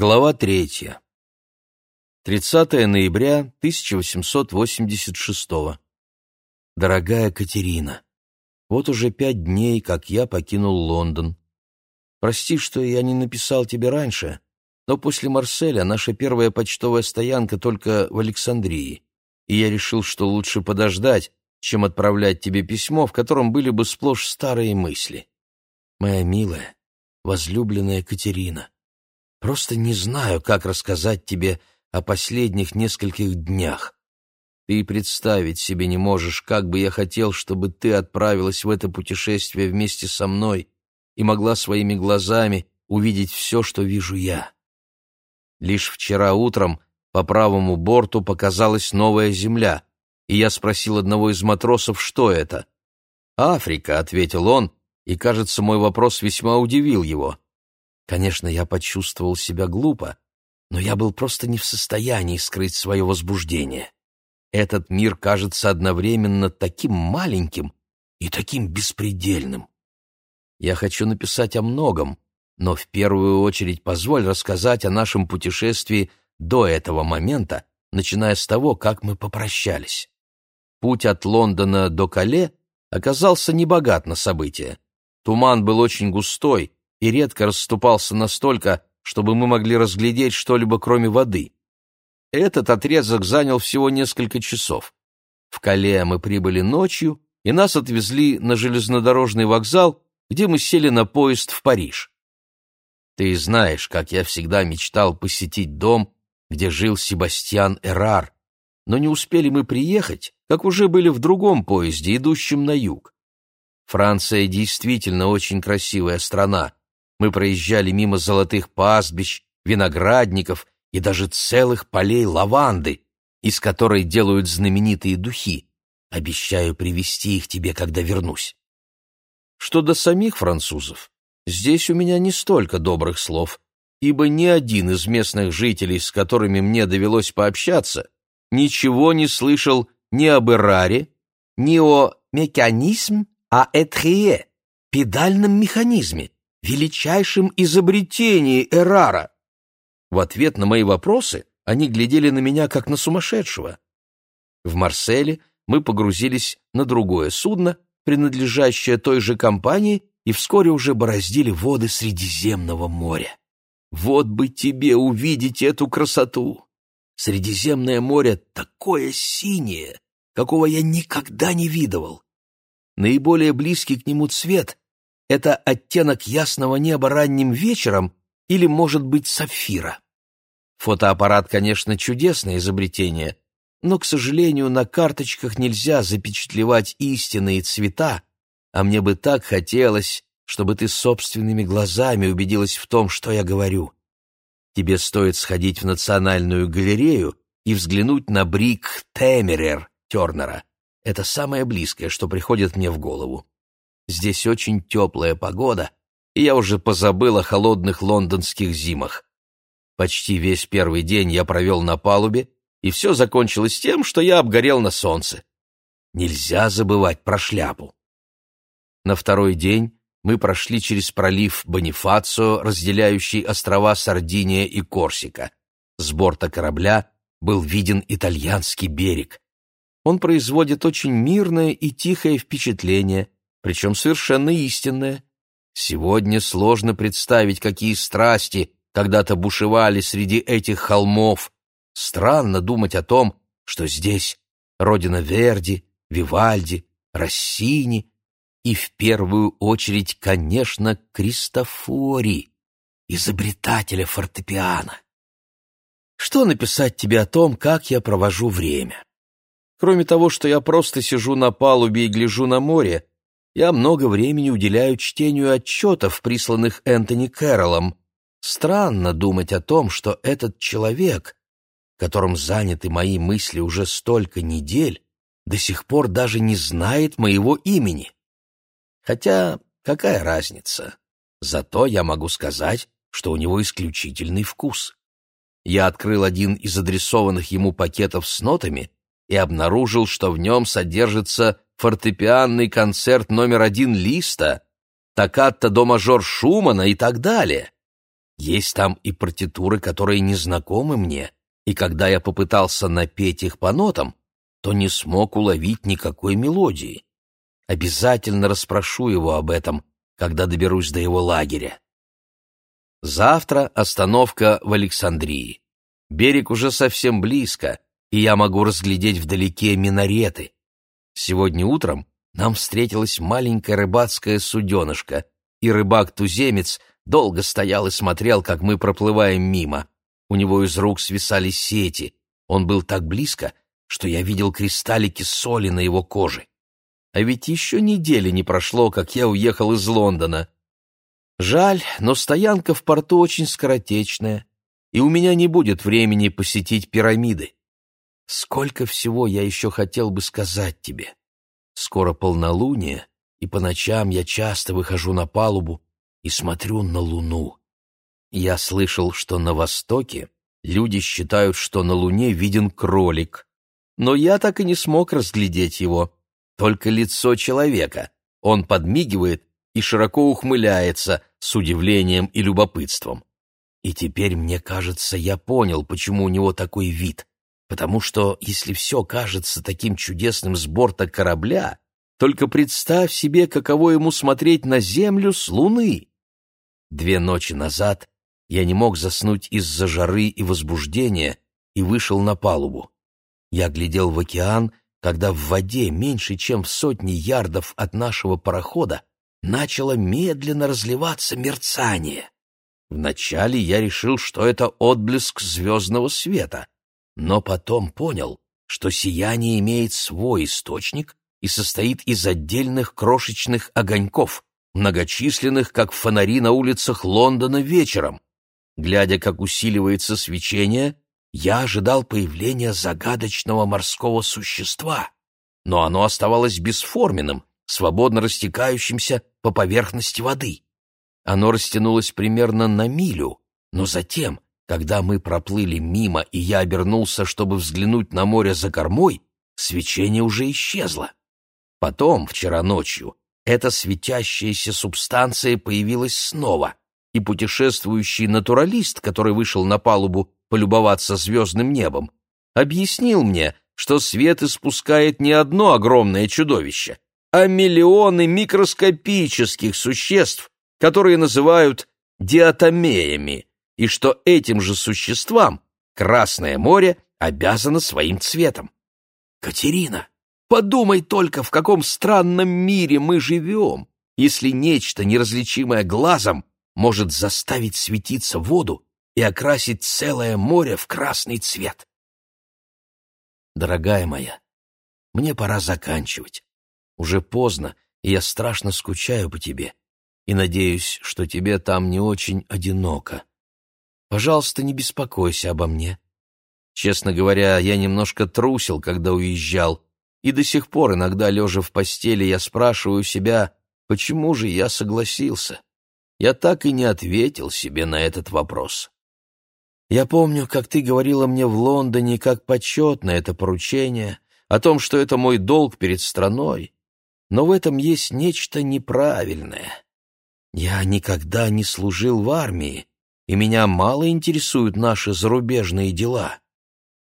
Глава третья. 30 ноября 1886. Дорогая Катерина, вот уже пять дней, как я покинул Лондон. Прости, что я не написал тебе раньше, но после Марселя наша первая почтовая стоянка только в Александрии, и я решил, что лучше подождать, чем отправлять тебе письмо, в котором были бы сплошь старые мысли. Моя милая, возлюбленная Катерина, Просто не знаю, как рассказать тебе о последних нескольких днях. Ты представить себе не можешь, как бы я хотел, чтобы ты отправилась в это путешествие вместе со мной и могла своими глазами увидеть все, что вижу я. Лишь вчера утром по правому борту показалась новая земля, и я спросил одного из матросов, что это. «Африка», — ответил он, и, кажется, мой вопрос весьма удивил его. Конечно, я почувствовал себя глупо, но я был просто не в состоянии скрыть свое возбуждение. Этот мир кажется одновременно таким маленьким и таким беспредельным. Я хочу написать о многом, но в первую очередь позволь рассказать о нашем путешествии до этого момента, начиная с того, как мы попрощались. Путь от Лондона до Кале оказался небогат на события. Туман был очень густой, и редко расступался настолько, чтобы мы могли разглядеть что-либо кроме воды. Этот отрезок занял всего несколько часов. В Кале мы прибыли ночью, и нас отвезли на железнодорожный вокзал, где мы сели на поезд в Париж. Ты знаешь, как я всегда мечтал посетить дом, где жил Себастьян Эрар, но не успели мы приехать, как уже были в другом поезде, идущем на юг. Франция действительно очень красивая страна, мы проезжали мимо золотых пастбищ, виноградников и даже целых полей лаванды, из которой делают знаменитые духи. Обещаю привезти их тебе, когда вернусь. Что до самих французов, здесь у меня не столько добрых слов, ибо ни один из местных жителей, с которыми мне довелось пообщаться, ничего не слышал ни об Эраре, ни о механизм, а этрие, педальном механизме, величайшем изобретении Эрара. В ответ на мои вопросы они глядели на меня, как на сумасшедшего. В Марселе мы погрузились на другое судно, принадлежащее той же компании, и вскоре уже бороздили воды Средиземного моря. Вот бы тебе увидеть эту красоту! Средиземное море такое синее, какого я никогда не видывал. Наиболее близкий к нему цвет это оттенок ясного неба ранним вечером или, может быть, сапфира. Фотоаппарат, конечно, чудесное изобретение, но, к сожалению, на карточках нельзя запечатлевать истинные цвета, а мне бы так хотелось, чтобы ты собственными глазами убедилась в том, что я говорю. Тебе стоит сходить в Национальную галерею и взглянуть на брик Темерер Тернера. Это самое близкое, что приходит мне в голову. Здесь очень теплая погода, и я уже позабыл о холодных лондонских зимах. Почти весь первый день я провел на палубе, и все закончилось тем, что я обгорел на солнце. Нельзя забывать про шляпу. На второй день мы прошли через пролив Бонифацио, разделяющий острова Сардиния и Корсика. С борта корабля был виден итальянский берег. Он производит очень мирное и тихое впечатление, причем совершенно истинное. Сегодня сложно представить, какие страсти когда-то бушевали среди этих холмов. Странно думать о том, что здесь родина Верди, Вивальди, Россини и в первую очередь, конечно, Кристофори, изобретателя фортепиано. Что написать тебе о том, как я провожу время? Кроме того, что я просто сижу на палубе и гляжу на море, я много времени уделяю чтению отчетов, присланных Энтони Кэрроллом. Странно думать о том, что этот человек, которым заняты мои мысли уже столько недель, до сих пор даже не знает моего имени. Хотя какая разница? Зато я могу сказать, что у него исключительный вкус. Я открыл один из адресованных ему пакетов с нотами и обнаружил, что в нем содержится фортепианный концерт номер один Листа, токкатто до мажор Шумана и так далее. Есть там и партитуры, которые не знакомы мне, и когда я попытался напеть их по нотам, то не смог уловить никакой мелодии. Обязательно расспрошу его об этом, когда доберусь до его лагеря. Завтра остановка в Александрии. Берег уже совсем близко, и я могу разглядеть вдалеке минареты. Сегодня утром нам встретилась маленькая рыбацкая суденышка, и рыбак-туземец долго стоял и смотрел, как мы проплываем мимо. У него из рук свисали сети. Он был так близко, что я видел кристаллики соли на его коже. А ведь еще недели не прошло, как я уехал из Лондона. Жаль, но стоянка в порту очень скоротечная, и у меня не будет времени посетить пирамиды. Сколько всего я еще хотел бы сказать тебе. Скоро полнолуние, и по ночам я часто выхожу на палубу и смотрю на луну. Я слышал, что на Востоке люди считают, что на Луне виден кролик, но я так и не смог разглядеть его, только лицо человека. Он подмигивает и широко ухмыляется с удивлением и любопытством. И теперь, мне кажется, я понял, почему у него такой вид. Потому что, если все кажется таким чудесным с борта корабля, только представь себе, каково ему смотреть на землю с луны. Две ночи назад я не мог заснуть из-за жары и возбуждения и вышел на палубу. Я глядел в океан, когда в воде меньше, чем в сотни ярдов от нашего парохода начало медленно разливаться мерцание. Вначале я решил, что это отблеск звездного света, но потом понял, что сияние имеет свой источник и состоит из отдельных крошечных огоньков, многочисленных, как фонари на улицах Лондона вечером. Глядя, как усиливается свечение, я ожидал появления загадочного морского существа, но оно оставалось бесформенным, свободно растекающимся по поверхности воды. Оно растянулось примерно на милю, но затем, когда мы проплыли мимо, и я обернулся, чтобы взглянуть на море за кормой, свечение уже исчезло. Потом, вчера ночью, эта светящаяся субстанция появилась снова, и путешествующий натуралист, который вышел на палубу полюбоваться звездным небом, объяснил мне, что свет испускает не одно огромное чудовище, а миллионы микроскопических существ, которые называют диатомеями, и что этим же существам Красное море обязано своим цветом. Катерина, подумай только, в каком странном мире мы живем, если нечто, неразличимое глазом, может заставить светиться воду и окрасить целое море в красный цвет. Дорогая моя, мне пора заканчивать. Уже поздно, и я страшно скучаю по тебе, и надеюсь, что тебе там не очень одиноко. Пожалуйста, не беспокойся обо мне. Честно говоря, я немножко трусил, когда уезжал, и до сих пор иногда, лежа в постели, я спрашиваю себя, почему же я согласился. Я так и не ответил себе на этот вопрос. Я помню, как ты говорила мне в Лондоне, как почетно это поручение, о том, что это мой долг перед страной, но в этом есть нечто неправильное. Я никогда не служил в армии, и меня мало интересуют наши зарубежные дела.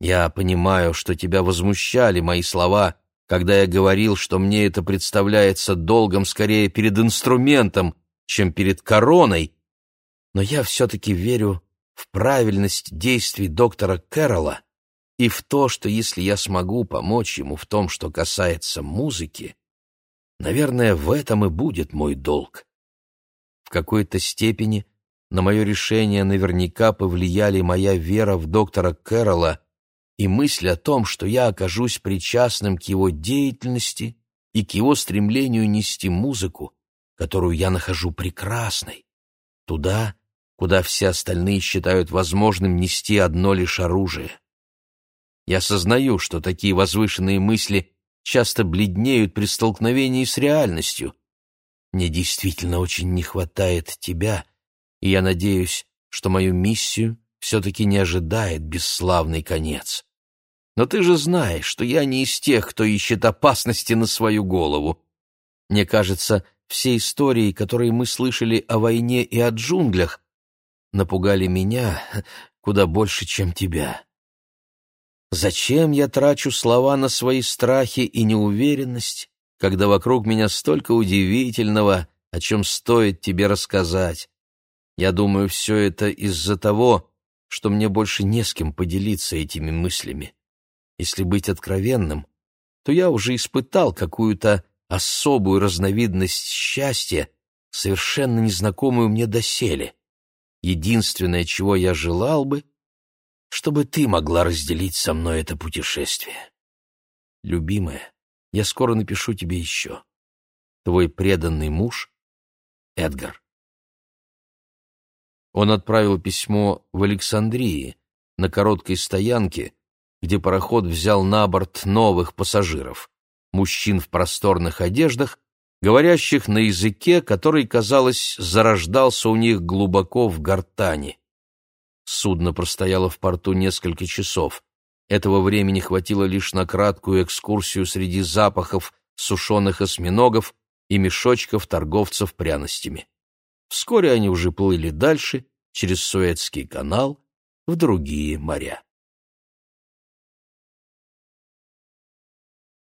Я понимаю, что тебя возмущали мои слова, когда я говорил, что мне это представляется долгом скорее перед инструментом, чем перед короной, но я все-таки верю в правильность действий доктора Кэрролла и в то, что если я смогу помочь ему в том, что касается музыки, наверное, в этом и будет мой долг. В какой-то степени на мое решение наверняка повлияли моя вера в доктора Кэрролла и мысль о том, что я окажусь причастным к его деятельности и к его стремлению нести музыку, которую я нахожу прекрасной, туда, куда все остальные считают возможным нести одно лишь оружие. Я сознаю, что такие возвышенные мысли часто бледнеют при столкновении с реальностью. Мне действительно очень не хватает тебя, и я надеюсь, что мою миссию все-таки не ожидает бесславный конец. Но ты же знаешь, что я не из тех, кто ищет опасности на свою голову. Мне кажется, все истории, которые мы слышали о войне и о джунглях, напугали меня куда больше, чем тебя. Зачем я трачу слова на свои страхи и неуверенность, когда вокруг меня столько удивительного, о чем стоит тебе рассказать? Я думаю, все это из-за того, что мне больше не с кем поделиться этими мыслями. Если быть откровенным, то я уже испытал какую-то особую разновидность счастья, совершенно незнакомую мне доселе. Единственное, чего я желал бы, чтобы ты могла разделить со мной это путешествие. Любимая, я скоро напишу тебе еще. Твой преданный муж Эдгар. Он отправил письмо в Александрии, на короткой стоянке, где пароход взял на борт новых пассажиров, мужчин в просторных одеждах, говорящих на языке, который, казалось, зарождался у них глубоко в гортани. Судно простояло в порту несколько часов. Этого времени хватило лишь на краткую экскурсию среди запахов сушеных осьминогов и мешочков торговцев пряностями. Вскоре они уже плыли дальше, через Суэцкий канал, в другие моря.